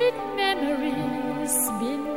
vivid memories my